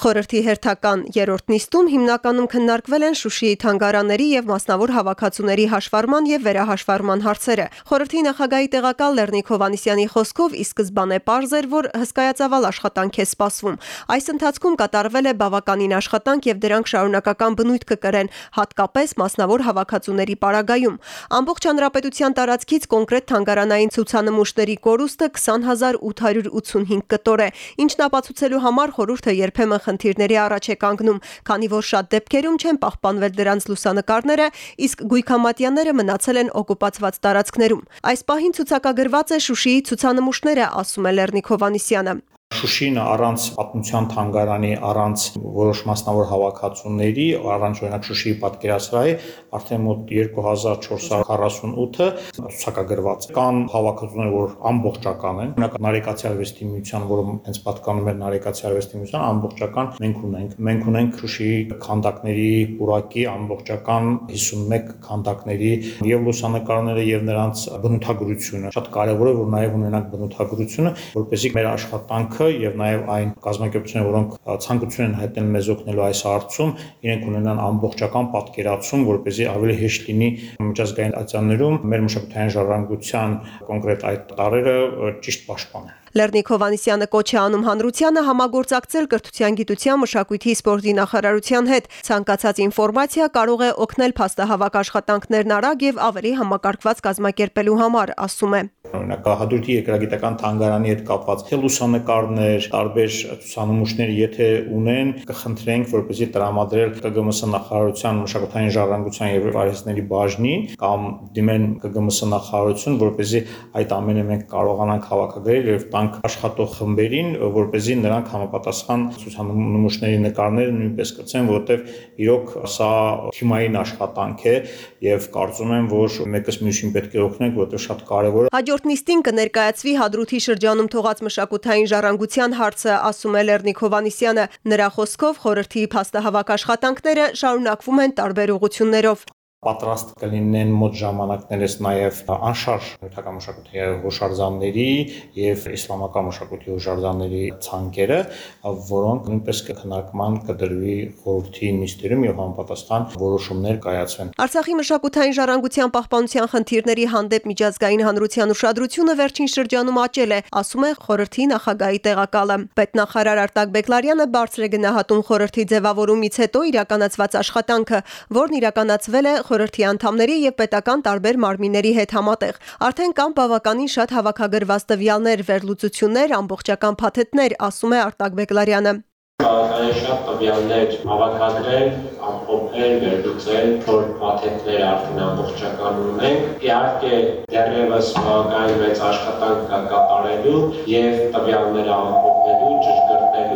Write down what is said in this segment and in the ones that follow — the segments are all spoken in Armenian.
Խորհրդի հերթական երրորդ նիստում հիմնականում քննարկվել են Շուշիի թանգարանների եւ մասնավոր հավաքածուների հաշվառման եւ վերահաշվառման հարցերը։ Խորհրդի նախագահի տեղակալ Լեռնիկ Հովանիսյանի խոսքով ի սկզբանե պարզ էր, որ հսկայածավալ աշխատանք է սպասվում։ Այս ընթացքում կատարվել է բավականին աշխատանք եւ դրանք շարունակական բնույթ կկրեն, հատկապես մասնավոր հավաքածուների պարագայում։ Ամբողջ հանրապետության տարածքից կոնկրետ թանգարանային ցուցանմուշների կորուստը 20885 կտոր է, ինչն ապացուցելու համար խորհուրդը երբեմն խնդիրների առաջ է կանգնում, քանի որ շատ դեպքերում չեն պահպանվել դրանց լուսանկարները, իսկ գույքամատյանները մնացել են օկուպացված տարածքներում։ Այս պահին ցուցակագրված է Շուշիի ցուցանմուշները, ասում է Լեռնիկ Հովանիսյանը։ Շուշին առանց պատմության թանգարանի, առանց որոշ մասնավոր հավաքածուների, առանց օրինակ Շուշիի պատկերասրահի արդեն մոտ 2448-ը ցուցակագրված է։ Կան հավաքածուներ, որ ամբողջական են։ Օրինակ Նարեկացի արվեստի միության, որը հենց պատկանում է Նարեկացի արվեստի միության, ամբողջական մենք ունենք։ Մենք ունենք Շուշիի քանդակների պուրակի ամբողջական 51 քանդակների եւ լուսանկարները եւ նրանց բնութագրությունը։ Շատ կարեւոր է, որ նաեւ ունենանք բնութագրությունը, որպեսզի մեր աշխատանքը կարգը եւ նաեւ այն կազմակերպությունները, որոնք ցանկություն են հայտնել մեզ օգնելու այս հարցում, իրենք ունենան ամբողջական պատկերացում, որպեսզի ավելի հեշտ լինի միջազգային ատյաններում մեր մշակութային ժառանգության կոնկրետ այդ տարերը ճիշտ պաշտպանել։ Լեռնիկ Հովանիսյանը կոչ է անում հանրությանը համագործակցել կրթության, գիտության, մշակույթի, սպորտի նախարարության հետ։ Ցանկացած ինֆորմացիա կարող է օգնել փաստահավաք աշխատանքներն արագ եւ ավելի համակարգված կազմակերպելու համար, ասում է։ Օրինակ Հադրութի երկրագիտական թանգարանի հետ կապված թե լուսանկարներ, տարբեր ցուցանմուշներ, եթե ունեն, կխնդրենք, որպեսզի տրամադրել ԿԳՄՍ նախարարության մշակութային ժառանգության եւ արհեստների բաժնին կամ դիմեն ԿԳՄՍ նախարարություն, որպեսզի այդ ամենը մենք կարողանանք հավաքագրել եւ տանք աշխատող խմբերին, որ เป զի նրանք համապատասխան ցուցանմուշների նկարները նույնպես կցեն, որովհետեւ իրոք սա թիմային աշխատանք է եւ կարծում եմ, որ մեկս մյուսին պետք է օգնենք, որովհետեւ շատ կարեւոր է։ Հաջորդ նիստին կներկայացվի Հադրութի շրջանում թողած մշակութային ժառանգության հարցը, ասում է Լեռնիկ Հովանիսյանը։ Նրա խոսքով խորհրդի փաստահավաք աշխատանքները շարունակվում են տարբեր ուղություններով պատրաստ կլինեն մոտ ժամանակներս նաև անշարժ հերթական մշակույթի հուշարձանների եւ իսլամական մշակույթի հուշարձանների ցանկերը, որոնք նույնպես կքննարկման կդրվի խորհրդի նիստերում եւ համապատասխան որոշումներ կայացվեն։ Արցախի մշակութային ժառանգության պահպանության խնդիրների հանդեպ միջազգային հանրության ուշադրությունը վերջին շրջանում աճել է, ասում է խորհրդի նախագահի տեղակալը։ Պետնախարար Արտակ Բեկլարյանը բարձր է գնահատում խորհրդի ձևավորումից հետո իրականացված աշխատանքը, որն իրականացվել է խորհրդի անդամների եւ պետական տարբեր մարմինների հետ համատեղ։ Արդեն կան բավականին շատ հավաքագրված տվյալներ, վերլուծություններ, ամբողջական փաթեթներ, ասում է Արտակ Բեկլարյանը բավականին շատ տվյալներ հավաքագրել, ամփոփել, վերլուծել, որ փաթեթներ արդեն ամբողջական ունենք։ Իհարկե դեռևս բավականին մեծ աշխատանք կա կատարելու եւ տվյալները ամփոփելու,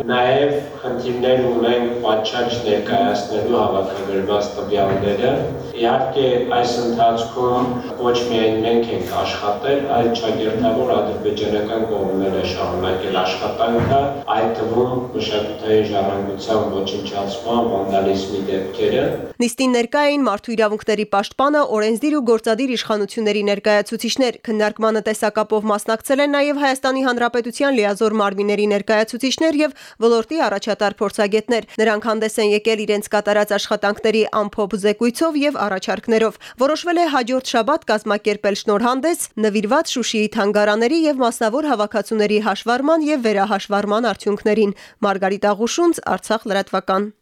Նաեւ խնդիրներ ունենք պատշաճ ներկայացնելու հավաքագրված տվյալները։ Իհարկե այս ընթացքում ոչ միայն մենք ենք աշխատել, այլ ճագերտավոր ադրբեջանական կողմերը շարունակել աշխատանքը, այդ թվում մշակութային ժառանգության ոչնչացման, վանդալիզմի դեպքերը։ Նիստին ներկա էին մարդու իրավունքների պաշտպանը, օրենսդիր ու գործադիր իշխանությունների ներկայացուցիչներ, քննարկմանը տեսակապով մասնակցել են նաև Հայաստանի Հանրապետության լիազոր մարմինների ներկայացուցիչներ եւ ոլորտի առաջատար փորձագետներ։ Նրանք հանդես են եկել իրենց կատարած աշխատանքների ամփոփ զեկույցով եւ առաջարկներով։ Որոշվել է հաջորդ շաբաթ կազմակերպել շնորհանդես նվիրված Շուշիի թանգարաների եւ մասնավոր հավաքածուների հաշվառման եւ վերահաշվառման արդյունքներին։ Մարգարիտ Աղուշունց, Արցախ լրատվական։